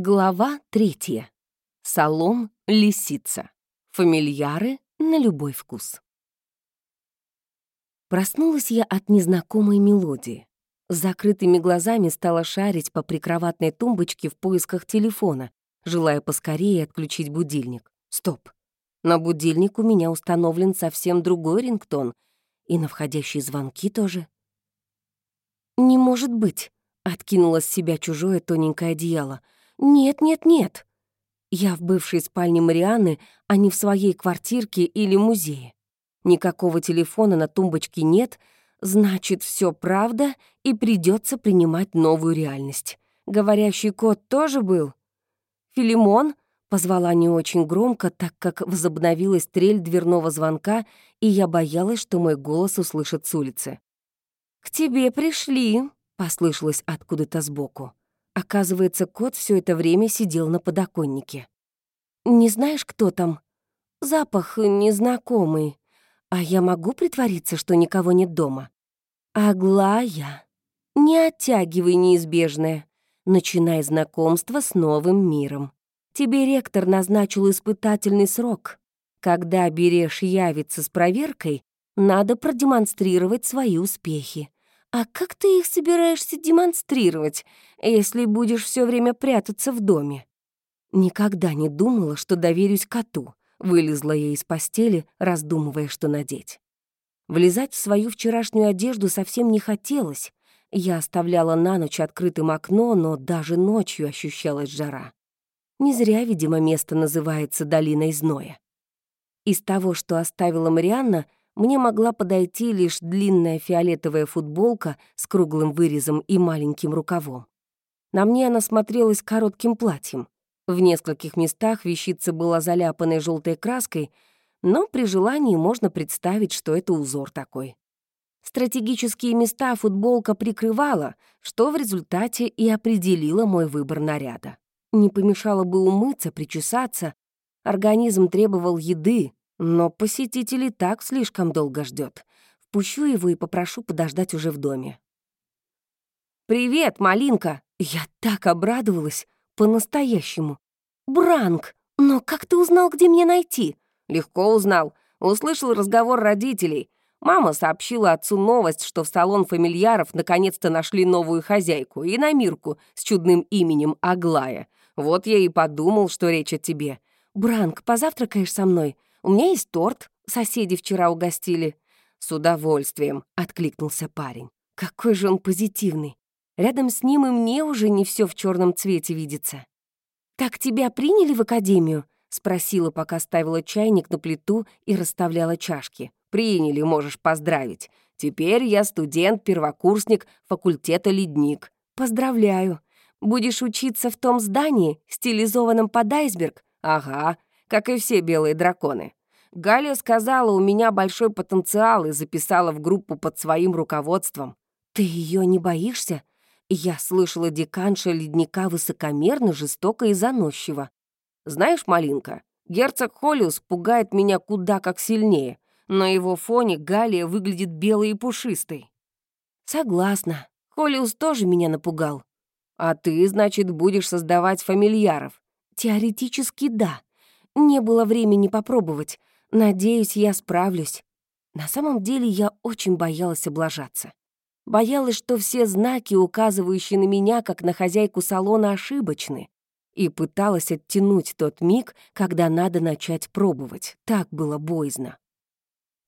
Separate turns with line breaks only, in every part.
Глава третья. Салон «Лисица». Фамильяры на любой вкус. Проснулась я от незнакомой мелодии. С закрытыми глазами стала шарить по прикроватной тумбочке в поисках телефона, желая поскорее отключить будильник. Стоп. На будильник у меня установлен совсем другой рингтон, и на входящие звонки тоже. «Не может быть!» — откинула с себя чужое тоненькое одеяло — «Нет, нет, нет. Я в бывшей спальне Марианны, а не в своей квартирке или музее. Никакого телефона на тумбочке нет, значит, все правда, и придется принимать новую реальность. Говорящий кот тоже был? «Филимон?» — позвала не очень громко, так как возобновилась трель дверного звонка, и я боялась, что мой голос услышат с улицы. «К тебе пришли», — послышалось откуда-то сбоку. Оказывается, кот все это время сидел на подоконнике. «Не знаешь, кто там?» «Запах незнакомый. А я могу притвориться, что никого нет дома?» «Аглая, не оттягивай неизбежное. Начинай знакомство с новым миром. Тебе ректор назначил испытательный срок. Когда берешь явится с проверкой, надо продемонстрировать свои успехи. А как ты их собираешься демонстрировать, если будешь все время прятаться в доме? Никогда не думала, что доверюсь коту. Вылезла я из постели, раздумывая, что надеть. Влезать в свою вчерашнюю одежду совсем не хотелось. Я оставляла на ночь открытым окно, но даже ночью ощущалась жара. Не зря, видимо, место называется «Долиной зноя». Из того, что оставила Марианна, мне могла подойти лишь длинная фиолетовая футболка с круглым вырезом и маленьким рукавом. На мне она смотрелась коротким платьем. В нескольких местах вещица была заляпанной желтой краской, но при желании можно представить, что это узор такой. Стратегические места футболка прикрывала, что в результате и определило мой выбор наряда. Не помешало бы умыться, причесаться. Организм требовал еды, но посетитель так слишком долго ждет. Впущу его и попрошу подождать уже в доме. «Привет, малинка!» Я так обрадовалась. По-настоящему. «Бранк! Но как ты узнал, где мне найти?» «Легко узнал. Услышал разговор родителей. Мама сообщила отцу новость, что в салон фамильяров наконец-то нашли новую хозяйку, и иномирку с чудным именем Аглая. Вот я и подумал, что речь о тебе. «Бранк, позавтракаешь со мной? У меня есть торт, соседи вчера угостили». «С удовольствием», — откликнулся парень. «Какой же он позитивный. Рядом с ним и мне уже не все в черном цвете видится». «Так тебя приняли в академию?» — спросила, пока ставила чайник на плиту и расставляла чашки. «Приняли, можешь поздравить. Теперь я студент-первокурсник факультета «Ледник». Поздравляю. Будешь учиться в том здании, стилизованном под айсберг? Ага, как и все белые драконы. Галя сказала, у меня большой потенциал и записала в группу под своим руководством. Ты ее не боишься? Я слышала деканша ледника высокомерно, жестоко и заносчиво. Знаешь, Малинка, герцог Холлиус пугает меня куда как сильнее. На его фоне Галия выглядит белой и пушистой. Согласна. Холлиус тоже меня напугал. А ты, значит, будешь создавать фамильяров? Теоретически да. Не было времени попробовать. Надеюсь, я справлюсь. На самом деле я очень боялась облажаться. Боялась, что все знаки, указывающие на меня, как на хозяйку салона, ошибочны. И пыталась оттянуть тот миг, когда надо начать пробовать. Так было боязно.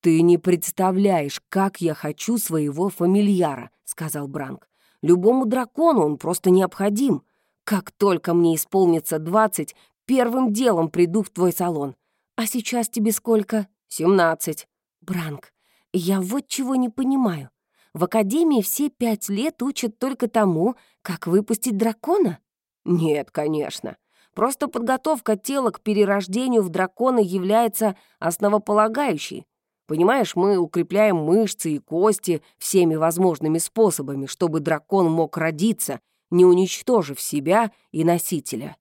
«Ты не представляешь, как я хочу своего фамильяра», — сказал Бранк. «Любому дракону он просто необходим. Как только мне исполнится двадцать, Первым делом приду в твой салон. А сейчас тебе сколько? Семнадцать. Бранк, я вот чего не понимаю. В академии все пять лет учат только тому, как выпустить дракона? Нет, конечно. Просто подготовка тела к перерождению в дракона является основополагающей. Понимаешь, мы укрепляем мышцы и кости всеми возможными способами, чтобы дракон мог родиться, не уничтожив себя и носителя.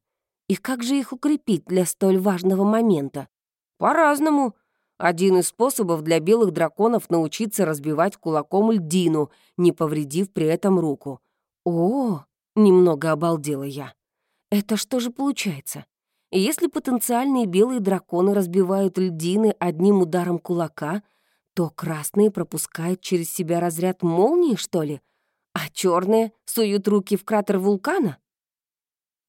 И как же их укрепить для столь важного момента? По-разному. Один из способов для белых драконов научиться разбивать кулаком льдину, не повредив при этом руку. О, немного обалдела я. Это что же получается? Если потенциальные белые драконы разбивают льдины одним ударом кулака, то красные пропускают через себя разряд молнии, что ли? А черные суют руки в кратер вулкана?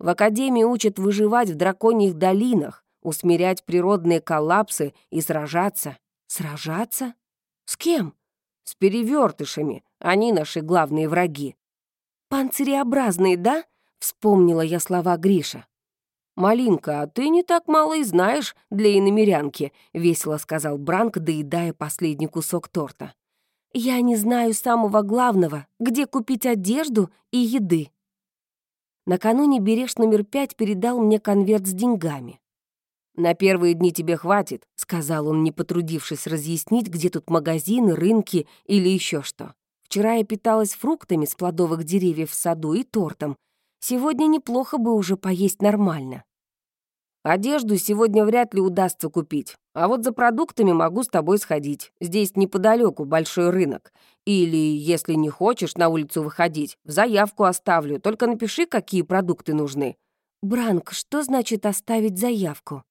В Академии учат выживать в драконьих долинах, усмирять природные коллапсы и сражаться. Сражаться? С кем? С перевертышами. Они наши главные враги. «Панциреобразные, да?» — вспомнила я слова Гриша. «Малинка, а ты не так мало и знаешь для иномерянки», — весело сказал Бранк, доедая последний кусок торта. «Я не знаю самого главного, где купить одежду и еды». Накануне береж номер пять передал мне конверт с деньгами. «На первые дни тебе хватит», — сказал он, не потрудившись разъяснить, где тут магазины, рынки или еще что. «Вчера я питалась фруктами с плодовых деревьев в саду и тортом. Сегодня неплохо бы уже поесть нормально. Одежду сегодня вряд ли удастся купить, а вот за продуктами могу с тобой сходить. Здесь неподалеку большой рынок. Или, если не хочешь на улицу выходить, в заявку оставлю, только напиши, какие продукты нужны». «Бранк, что значит оставить заявку?»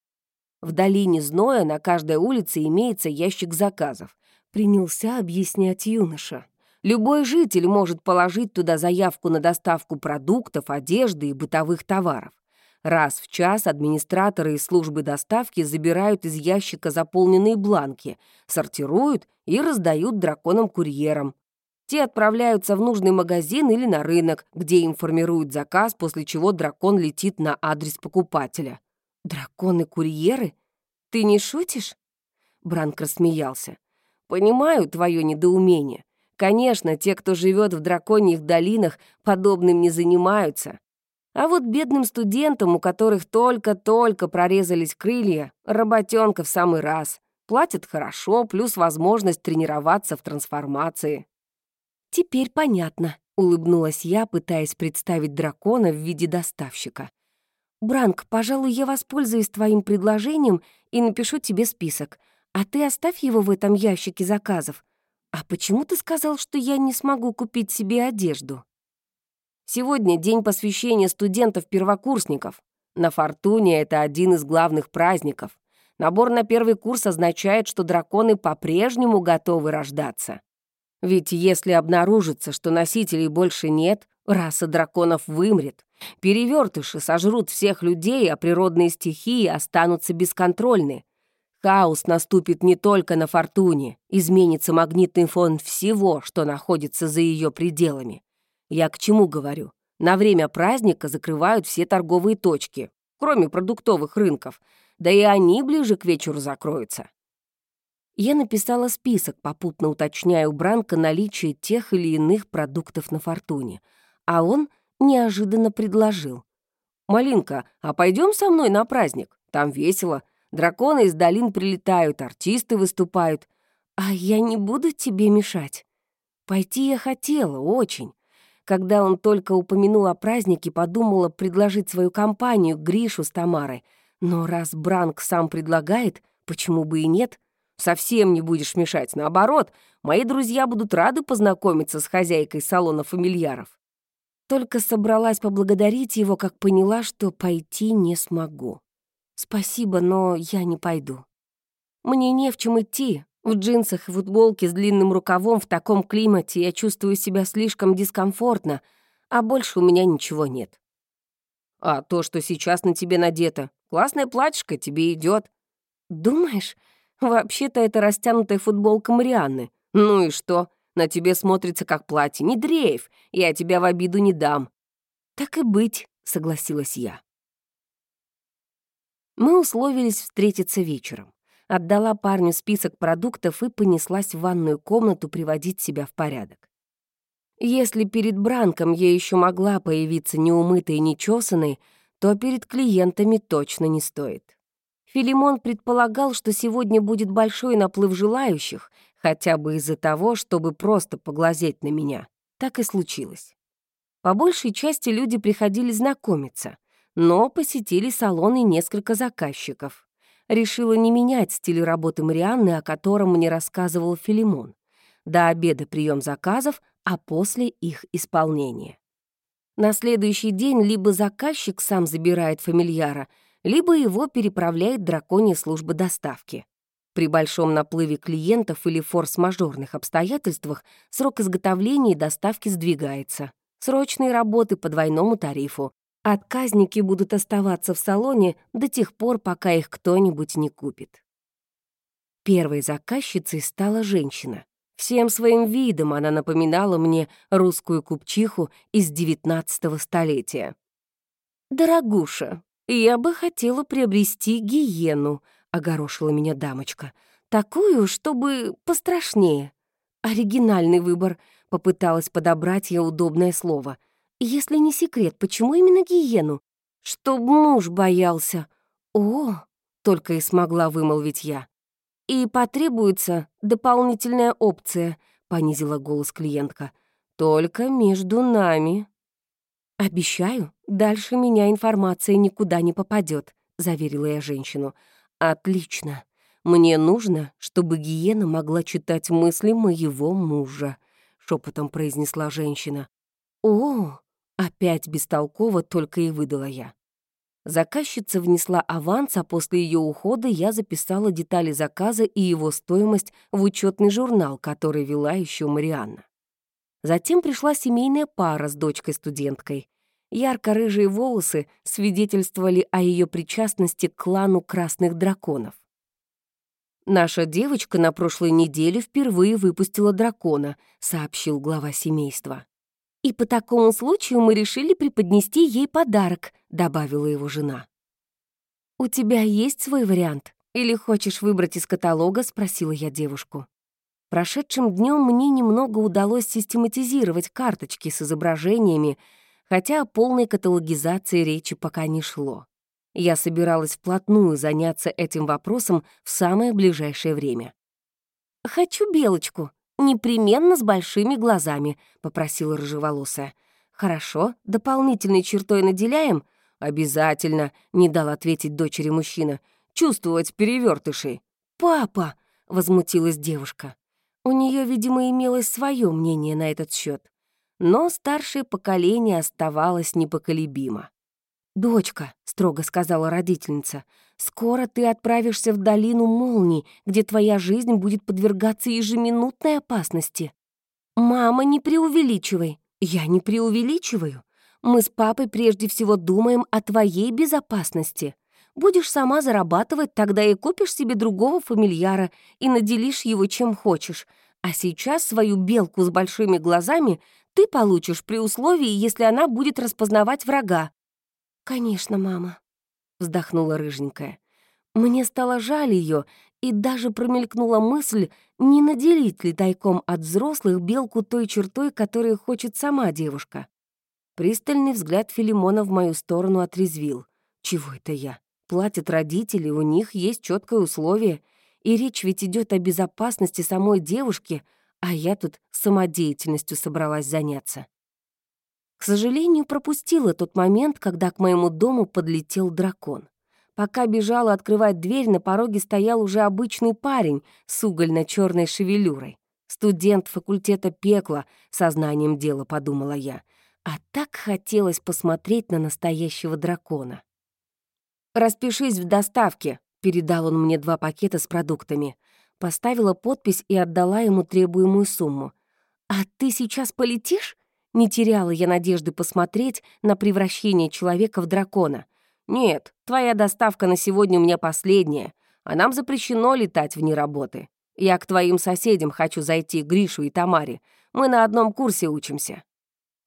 В долине Зноя на каждой улице имеется ящик заказов. Принялся объяснять юноша. Любой житель может положить туда заявку на доставку продуктов, одежды и бытовых товаров. Раз в час администраторы из службы доставки забирают из ящика заполненные бланки, сортируют и раздают драконам-курьерам. Те отправляются в нужный магазин или на рынок, где им формируют заказ, после чего дракон летит на адрес покупателя. «Драконы-курьеры? Ты не шутишь?» Бранк рассмеялся. «Понимаю твое недоумение. Конечно, те, кто живет в драконьих долинах, подобным не занимаются. А вот бедным студентам, у которых только-только прорезались крылья, работенка в самый раз. Платят хорошо, плюс возможность тренироваться в трансформации. «Теперь понятно», — улыбнулась я, пытаясь представить дракона в виде доставщика. «Бранк, пожалуй, я воспользуюсь твоим предложением и напишу тебе список, а ты оставь его в этом ящике заказов. А почему ты сказал, что я не смогу купить себе одежду?» «Сегодня день посвящения студентов-первокурсников. На Фортуне это один из главных праздников. Набор на первый курс означает, что драконы по-прежнему готовы рождаться. Ведь если обнаружится, что носителей больше нет, раса драконов вымрет. Перевертыши сожрут всех людей, а природные стихии останутся бесконтрольны. Хаос наступит не только на Фортуне, изменится магнитный фон всего, что находится за ее пределами. Я к чему говорю? На время праздника закрывают все торговые точки, кроме продуктовых рынков, да и они ближе к вечеру закроются. Я написала список, попутно уточняя у Бранка наличие тех или иных продуктов на Фортуне, а он неожиданно предложил. «Малинка, а пойдем со мной на праздник? Там весело. Драконы из долин прилетают, артисты выступают. А я не буду тебе мешать. Пойти я хотела, очень. Когда он только упомянул о празднике, подумала предложить свою компанию Гришу с Тамарой. Но раз Бранк сам предлагает, почему бы и нет?» Совсем не будешь мешать. Наоборот, мои друзья будут рады познакомиться с хозяйкой салона фамильяров. Только собралась поблагодарить его, как поняла, что пойти не смогу. Спасибо, но я не пойду. Мне не в чем идти. В джинсах и футболке с длинным рукавом в таком климате я чувствую себя слишком дискомфортно, а больше у меня ничего нет. А то, что сейчас на тебе надето, классное платьишко тебе идет. Думаешь, Вообще-то это растянутая футболка Марианны. Ну и что? На тебе смотрится как платье. Не дрейф, я тебя в обиду не дам. Так и быть, согласилась я. Мы условились встретиться вечером. Отдала парню список продуктов и понеслась в ванную комнату приводить себя в порядок. Если перед Бранком я еще могла появиться неумытой и нечесанной, то перед клиентами точно не стоит. Филимон предполагал, что сегодня будет большой наплыв желающих, хотя бы из-за того, чтобы просто поглазеть на меня. Так и случилось. По большей части люди приходили знакомиться, но посетили салон и несколько заказчиков. Решила не менять стиль работы Марианны, о котором мне рассказывал Филимон. До обеда прием заказов, а после их исполнения. На следующий день либо заказчик сам забирает фамильяра, либо его переправляет драконья служба доставки. При большом наплыве клиентов или форс-мажорных обстоятельствах срок изготовления и доставки сдвигается. Срочные работы по двойному тарифу. Отказники будут оставаться в салоне до тех пор, пока их кто-нибудь не купит. Первой заказчицей стала женщина. Всем своим видом она напоминала мне русскую купчиху из девятнадцатого столетия. «Дорогуша, я бы хотела приобрести гиену», — огорошила меня дамочка. «Такую, чтобы пострашнее». «Оригинальный выбор», — попыталась подобрать я удобное слово. «Если не секрет, почему именно гиену?» «Чтоб муж боялся». «О!» — только и смогла вымолвить я. «И потребуется дополнительная опция», — понизила голос клиентка. «Только между нами». «Обещаю, дальше меня информация никуда не попадет», — заверила я женщину. «Отлично. Мне нужно, чтобы гиена могла читать мысли моего мужа», — шепотом произнесла женщина. «О!» — опять бестолково только и выдала я. Заказчица внесла аванс, а после ее ухода я записала детали заказа и его стоимость в учетный журнал, который вела еще Марианна. Затем пришла семейная пара с дочкой-студенткой. Ярко-рыжие волосы свидетельствовали о ее причастности к клану красных драконов. «Наша девочка на прошлой неделе впервые выпустила дракона», — сообщил глава семейства. «И по такому случаю мы решили преподнести ей подарок», — добавила его жена. «У тебя есть свой вариант? Или хочешь выбрать из каталога?» — спросила я девушку. Прошедшим днем мне немного удалось систематизировать карточки с изображениями, хотя о полной каталогизации речи пока не шло. Я собиралась вплотную заняться этим вопросом в самое ближайшее время. «Хочу белочку», «Непременно с большими глазами», — попросила рыжеволосая. «Хорошо, дополнительной чертой наделяем?» «Обязательно», — не дал ответить дочери мужчина. «Чувствовать перевертышей». «Папа!» — возмутилась девушка. У нее, видимо, имелось свое мнение на этот счет. Но старшее поколение оставалось непоколебимо. «Дочка», — строго сказала родительница, «скоро ты отправишься в долину молний, где твоя жизнь будет подвергаться ежеминутной опасности». «Мама, не преувеличивай». «Я не преувеличиваю. Мы с папой прежде всего думаем о твоей безопасности. Будешь сама зарабатывать, тогда и купишь себе другого фамильяра и наделишь его чем хочешь. А сейчас свою белку с большими глазами ты получишь при условии, если она будет распознавать врага. «Конечно, мама», — вздохнула рыженькая. Мне стало жаль ее, и даже промелькнула мысль, не наделить ли тайком от взрослых белку той чертой, которую хочет сама девушка. Пристальный взгляд Филимона в мою сторону отрезвил. Чего это я? Платят родители, у них есть четкое условие, и речь ведь идет о безопасности самой девушки, а я тут самодеятельностью собралась заняться. К сожалению, пропустила тот момент, когда к моему дому подлетел дракон. Пока бежала открывать дверь, на пороге стоял уже обычный парень с угольно черной шевелюрой. Студент факультета пекла, сознанием дела, подумала я. А так хотелось посмотреть на настоящего дракона. «Распишись в доставке», — передал он мне два пакета с продуктами. Поставила подпись и отдала ему требуемую сумму. «А ты сейчас полетишь?» Не теряла я надежды посмотреть на превращение человека в дракона. «Нет, твоя доставка на сегодня у меня последняя, а нам запрещено летать вне работы. Я к твоим соседям хочу зайти, Гришу и Тамаре. Мы на одном курсе учимся».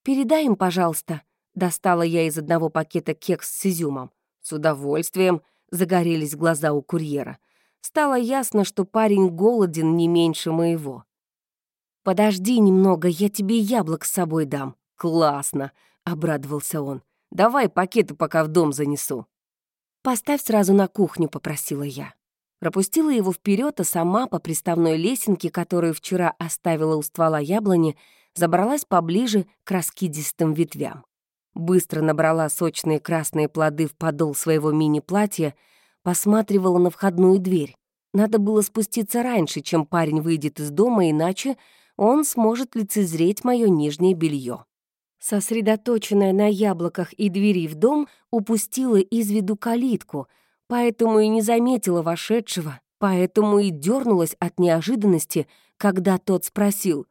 «Передай им, пожалуйста», — достала я из одного пакета кекс с изюмом. «С удовольствием», — загорелись глаза у курьера. Стало ясно, что парень голоден не меньше моего. «Подожди немного, я тебе яблок с собой дам». «Классно!» — обрадовался он. «Давай пакеты пока в дом занесу». «Поставь сразу на кухню», — попросила я. Пропустила его вперед, а сама по приставной лесенке, которую вчера оставила у ствола яблони, забралась поближе к раскидистым ветвям. Быстро набрала сочные красные плоды в подол своего мини-платья, посматривала на входную дверь. Надо было спуститься раньше, чем парень выйдет из дома, иначе он сможет лицезреть мое нижнее белье. сосредоточенная на яблоках и двери в дом, упустила из виду калитку, поэтому и не заметила вошедшего, поэтому и дернулась от неожиданности, когда тот спросил,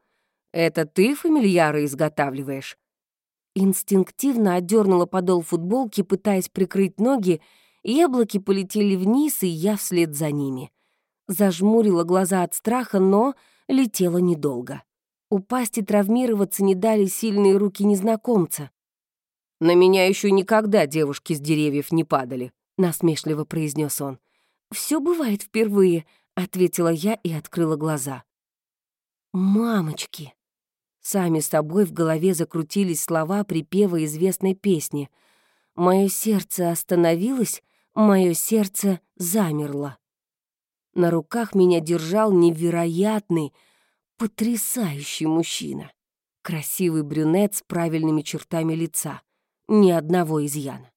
«Это ты фамильяры изготавливаешь?» Инстинктивно отдернула подол футболки, пытаясь прикрыть ноги, яблоки полетели вниз, и я вслед за ними. Зажмурила глаза от страха, но летела недолго. Упасть и травмироваться не дали сильные руки незнакомца. «На меня еще никогда девушки с деревьев не падали», — насмешливо произнес он. Все бывает впервые», — ответила я и открыла глаза. «Мамочки!» Сами собой в голове закрутились слова припева известной песни. «Мое сердце остановилось, мое сердце замерло». На руках меня держал невероятный, потрясающий мужчина. Красивый брюнет с правильными чертами лица. Ни одного изъяна.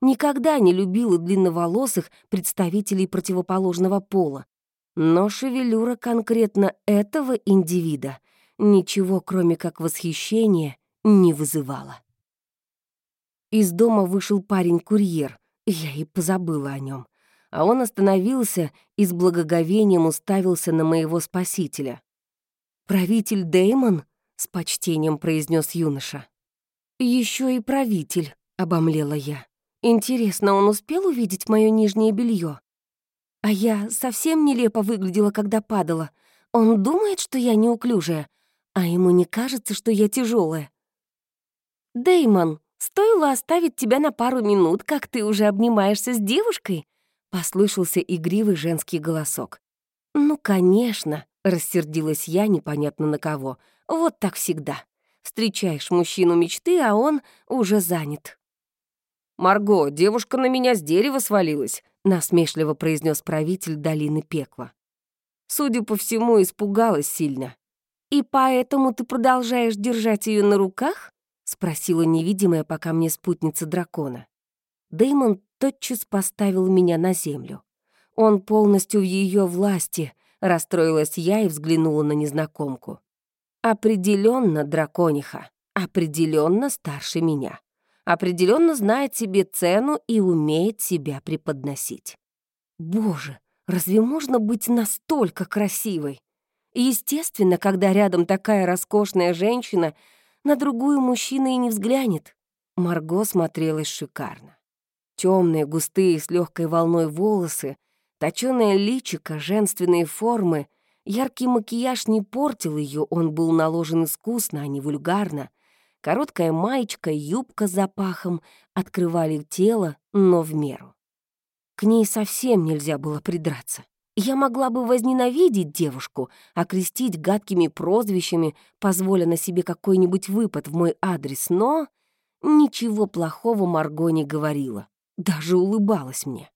Никогда не любила длинноволосых представителей противоположного пола. Но шевелюра конкретно этого индивида ничего, кроме как восхищения, не вызывала. Из дома вышел парень-курьер, я и позабыла о нем. А он остановился и с благоговением уставился на моего спасителя. «Правитель Дэймон?» — с почтением произнес юноша. Еще и правитель», — обомлела я. «Интересно, он успел увидеть мое нижнее белье? А я совсем нелепо выглядела, когда падала. Он думает, что я неуклюжая, а ему не кажется, что я тяжелая. Деймон, стоило оставить тебя на пару минут, как ты уже обнимаешься с девушкой?» — послышался игривый женский голосок. «Ну, конечно», — рассердилась я непонятно на кого. «Вот так всегда. Встречаешь мужчину мечты, а он уже занят».
«Марго, девушка на меня с дерева свалилась», — насмешливо произнес правитель долины пекла.
Судя по всему, испугалась сильно. «И поэтому ты продолжаешь держать ее на руках?» — спросила невидимая пока мне спутница дракона. Дэймон тотчас поставил меня на землю. Он полностью в ее власти, расстроилась я и взглянула на незнакомку. Определенно дракониха, определенно старше меня. Определенно знает себе цену и умеет себя преподносить. Боже, разве можно быть настолько красивой? Естественно, когда рядом такая роскошная женщина, на другую мужчина и не взглянет. Марго смотрелась шикарно. Темные, густые, с легкой волной волосы, точёное личико, женственные формы. Яркий макияж не портил ее, он был наложен искусно, а не вульгарно. Короткая маечка, юбка с запахом открывали тело, но в меру. К ней совсем нельзя было придраться. Я могла бы возненавидеть девушку, окрестить гадкими прозвищами, позволя на себе какой-нибудь выпад в мой адрес, но ничего плохого Марго не говорила, даже улыбалась мне.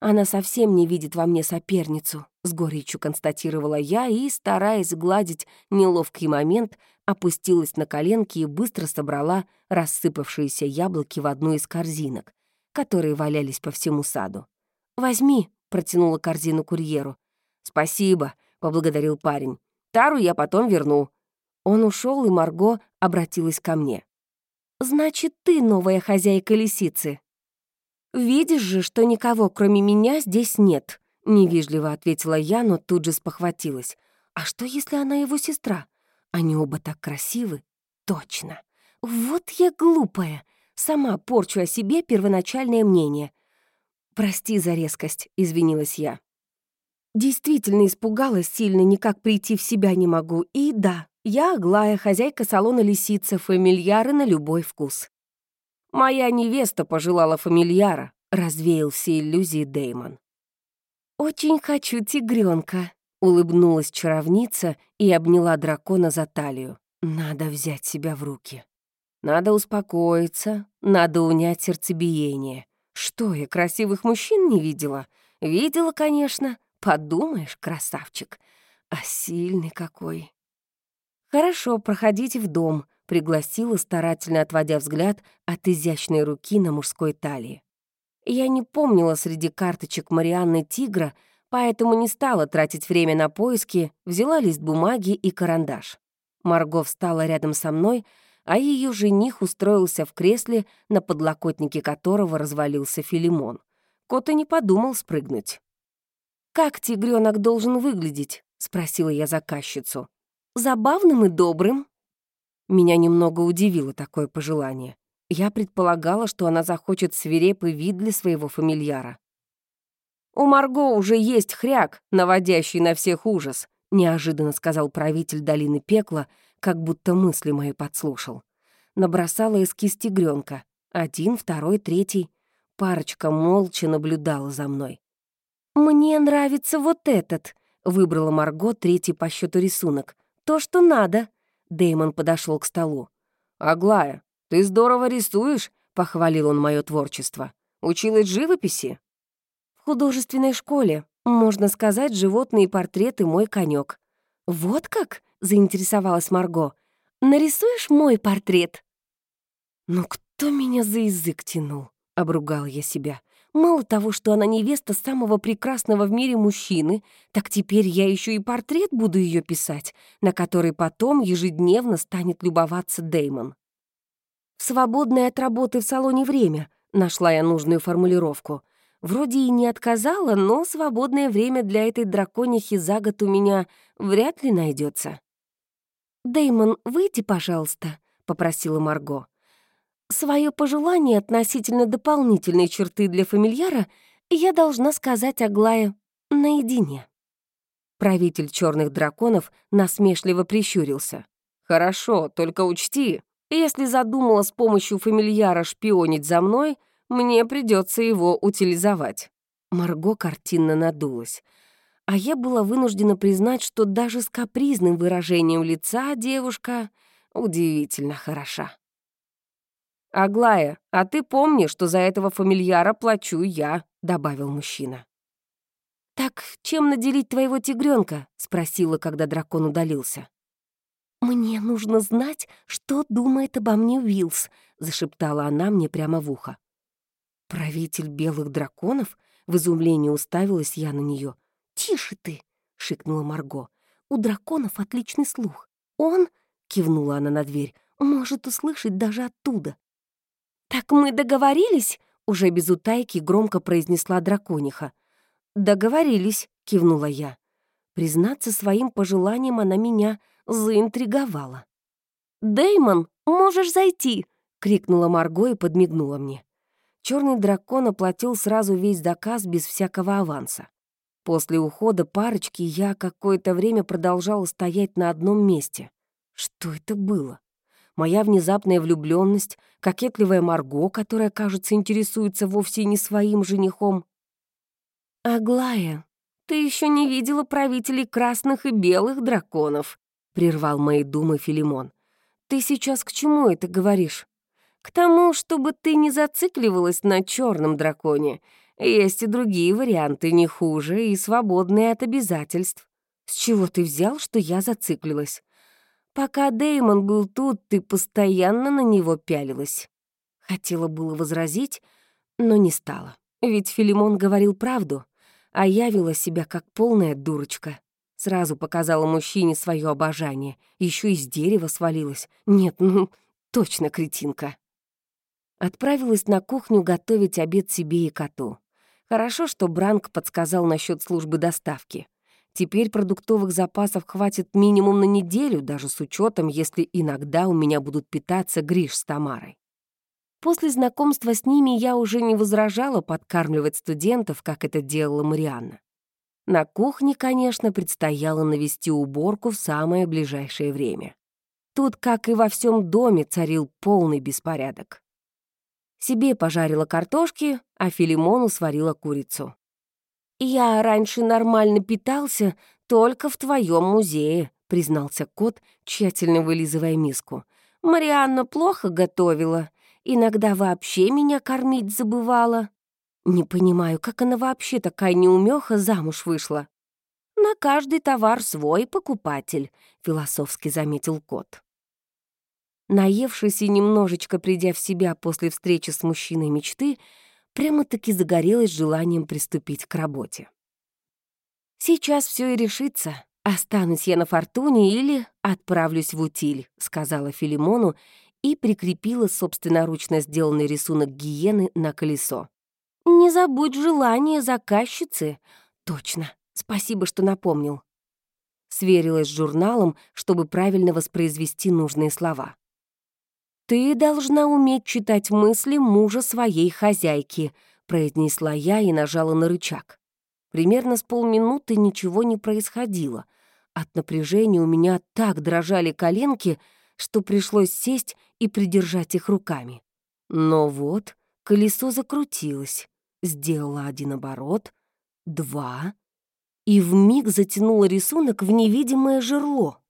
Она совсем не видит во мне соперницу, с горечью констатировала я и, стараясь гладить неловкий момент, опустилась на коленки и быстро собрала рассыпавшиеся яблоки в одну из корзинок, которые валялись по всему саду. «Возьми», протянула корзину курьеру. «Спасибо», — поблагодарил парень. «Тару я потом верну». Он ушел, и Марго обратилась ко мне. «Значит, ты новая хозяйка лисицы?» «Видишь же, что никого, кроме меня, здесь нет», — невежливо ответила я, но тут же спохватилась. «А что, если она его сестра? Они оба так красивы». «Точно. Вот я глупая. Сама порчу о себе первоначальное мнение. «Прости за резкость», — извинилась я. Действительно испугалась сильно, никак прийти в себя не могу. И да, я Аглая, хозяйка салона лисица, фамильяры на любой вкус. «Моя невеста пожелала фамильяра», — развеял все иллюзии Деймон. «Очень хочу тигренка», — улыбнулась чаровница и обняла дракона за талию. «Надо взять себя в руки. Надо успокоиться, надо унять сердцебиение. Что, я красивых мужчин не видела? Видела, конечно. Подумаешь, красавчик. А сильный какой. Хорошо, проходите в дом, пригласила, старательно отводя взгляд от изящной руки на мужской талии. Я не помнила среди карточек Марианны тигра, поэтому не стала тратить время на поиски, взяла лист бумаги и карандаш. Марго встала рядом со мной, а ее жених устроился в кресле, на подлокотнике которого развалился Филимон. Кот и не подумал спрыгнуть. «Как тигренок должен выглядеть?» — спросила я заказчицу. «Забавным и добрым». Меня немного удивило такое пожелание. Я предполагала, что она захочет свирепый вид для своего фамильяра. «У Марго уже есть хряк, наводящий на всех ужас», — неожиданно сказал правитель долины пекла, как будто мысли мои подслушал. Набросала эскиз тигренка. Один, второй, третий. Парочка молча наблюдала за мной. «Мне нравится вот этот», — выбрала Марго третий по счету рисунок. «То, что надо». Дэймон подошел к столу. «Аглая, ты здорово рисуешь», — похвалил он мое творчество. «Училась живописи?» «В художественной школе. Можно сказать, животные портреты — мой конек. «Вот как?» — заинтересовалась Марго. «Нарисуешь мой портрет?» «Ну кто меня за язык тянул?» — обругал я себя. «Мало того, что она невеста самого прекрасного в мире мужчины, так теперь я еще и портрет буду ее писать, на который потом ежедневно станет любоваться Деймон». «В свободное от работы в салоне время», — нашла я нужную формулировку. Вроде и не отказала, но свободное время для этой драконихи за год у меня вряд ли найдется. Деймон, выйди, пожалуйста», — попросила Марго. Свое пожелание относительно дополнительной черты для фамильяра я должна сказать Аглае наедине. Правитель черных драконов насмешливо прищурился. «Хорошо, только учти, если задумала с помощью фамильяра шпионить за мной, мне придется его утилизовать». Марго картинно надулась. А я была вынуждена признать, что даже с капризным выражением лица девушка удивительно хороша. «Аглая, а ты помни, что за этого фамильяра плачу я», — добавил мужчина. «Так чем наделить твоего тигренка? спросила, когда дракон удалился. «Мне нужно знать, что думает обо мне Уилс», — зашептала она мне прямо в ухо. «Правитель белых драконов?» — в изумлении уставилась я на нее. «Тише ты!» — шикнула Марго. «У драконов отличный слух. Он, — кивнула она на дверь, — может услышать даже оттуда». «Так мы договорились?» — уже без утайки громко произнесла дракониха. «Договорились», — кивнула я. Признаться своим пожеланием она меня заинтриговала. Деймон, можешь зайти!» — крикнула Марго и подмигнула мне. Черный дракон оплатил сразу весь заказ без всякого аванса. После ухода парочки я какое-то время продолжала стоять на одном месте. Что это было? Моя внезапная влюбленность, кокетливая Марго, которая, кажется, интересуется вовсе не своим женихом. «Аглая, ты еще не видела правителей красных и белых драконов», — прервал мои думы Филимон. «Ты сейчас к чему это говоришь?» К тому, чтобы ты не зацикливалась на черном драконе. Есть и другие варианты, не хуже и свободные от обязательств. С чего ты взял, что я зациклилась? Пока Деймон был тут, ты постоянно на него пялилась. Хотела было возразить, но не стала. Ведь Филимон говорил правду, а я вела себя как полная дурочка. Сразу показала мужчине свое обожание, еще из дерева свалилась. Нет, ну, точно кретинка. Отправилась на кухню готовить обед себе и коту. Хорошо, что Бранк подсказал насчет службы доставки. Теперь продуктовых запасов хватит минимум на неделю, даже с учетом, если иногда у меня будут питаться Гриш с Тамарой. После знакомства с ними я уже не возражала подкармливать студентов, как это делала Марианна. На кухне, конечно, предстояло навести уборку в самое ближайшее время. Тут, как и во всем доме, царил полный беспорядок. Себе пожарила картошки, а Филимону сварила курицу. «Я раньше нормально питался только в твоем музее», — признался кот, тщательно вылизывая миску. «Марианна плохо готовила. Иногда вообще меня кормить забывала. Не понимаю, как она вообще такая неумеха замуж вышла». «На каждый товар свой покупатель», — философски заметил кот. Наевшись и немножечко придя в себя после встречи с мужчиной мечты, прямо-таки загорелась желанием приступить к работе. «Сейчас все и решится. Останусь я на фортуне или отправлюсь в утиль», — сказала Филимону и прикрепила собственноручно сделанный рисунок гиены на колесо. «Не забудь желание заказчицы!» «Точно! Спасибо, что напомнил!» Сверилась с журналом, чтобы правильно воспроизвести нужные слова. «Ты должна уметь читать мысли мужа своей хозяйки», произнесла я и нажала на рычаг. Примерно с полминуты ничего не происходило. От напряжения у меня так дрожали коленки, что пришлось сесть и придержать их руками. Но вот колесо закрутилось, сделало один оборот, два, и вмиг затянуло рисунок в невидимое жерло.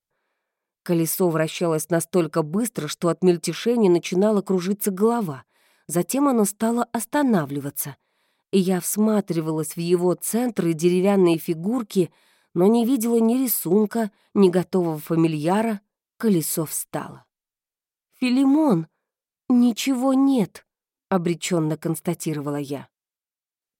Колесо вращалось настолько быстро, что от мельтешения начинала кружиться голова. Затем оно стало останавливаться, и я всматривалась в его центры деревянные фигурки, но не видела ни рисунка, ни готового фамильяра. Колесо встало. «Филимон, ничего нет», — обреченно констатировала я.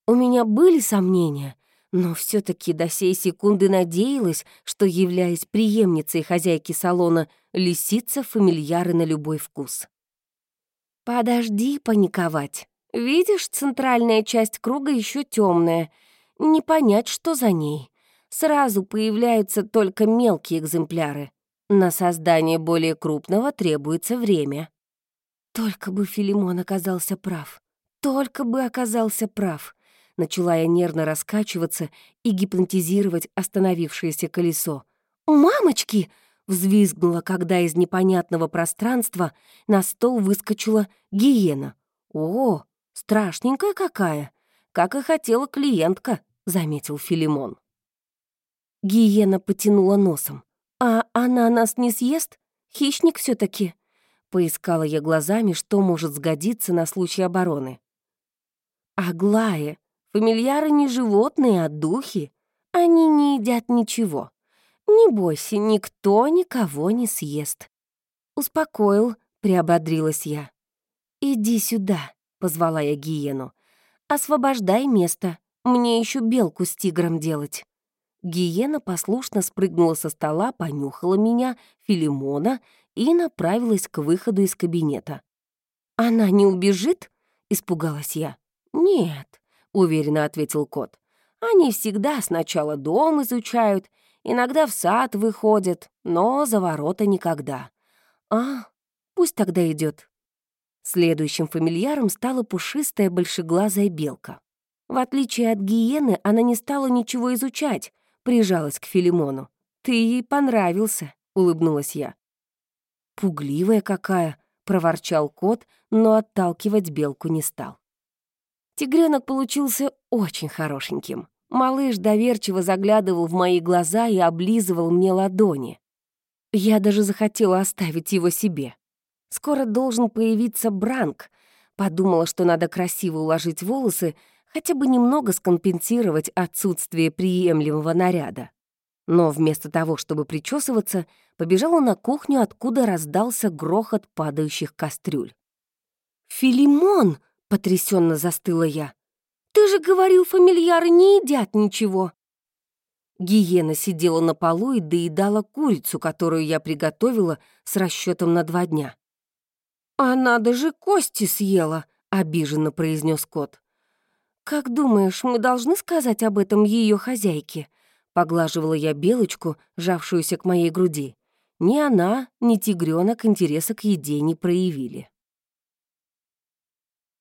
У меня были сомнения, но все таки до сей секунды надеялась, что, являясь преемницей хозяйки салона, лисица фамильяры на любой вкус. «Подожди паниковать. Видишь, центральная часть круга еще темная. Не понять, что за ней. Сразу появляются только мелкие экземпляры. На создание более крупного требуется время». Только бы Филимон оказался прав. Только бы оказался прав. Начала я нервно раскачиваться и гипнотизировать остановившееся колесо. «Мамочки!» взвизгнула, когда из непонятного пространства на стол выскочила гиена. «О, страшненькая какая! Как и хотела клиентка», — заметил Филимон. Гиена потянула носом. «А она нас не съест? Хищник все таки Поискала я глазами, что может сгодиться на случай обороны. «Аглая, фамильяры не животные, а духи. Они не едят ничего. «Не бойся, никто никого не съест». «Успокоил», — приободрилась я. «Иди сюда», — позвала я гиену. «Освобождай место, мне еще белку с тигром делать». Гиена послушно спрыгнула со стола, понюхала меня, Филимона и направилась к выходу из кабинета. «Она не убежит?» — испугалась я. «Нет», — уверенно ответил кот. «Они всегда сначала дом изучают, Иногда в сад выходит, но за ворота никогда. А, пусть тогда идет. Следующим фамильяром стала пушистая большеглазая белка. В отличие от гиены, она не стала ничего изучать, прижалась к Филимону. «Ты ей понравился», — улыбнулась я. «Пугливая какая», — проворчал кот, но отталкивать белку не стал. Тигренок получился очень хорошеньким. Малыш доверчиво заглядывал в мои глаза и облизывал мне ладони. Я даже захотела оставить его себе. Скоро должен появиться Бранк. Подумала, что надо красиво уложить волосы, хотя бы немного скомпенсировать отсутствие приемлемого наряда. Но вместо того, чтобы причесываться, побежала на кухню, откуда раздался грохот падающих кастрюль. «Филимон!» — потрясенно застыла я. Ты же говорил, фамильяры не едят ничего!» Гиена сидела на полу и доедала курицу, которую я приготовила с расчетом на два дня. «Она даже кости съела», — обиженно произнес кот. «Как думаешь, мы должны сказать об этом ее хозяйке?» Поглаживала я белочку, жавшуюся к моей груди. Ни она, ни тигренок интереса к еде не проявили.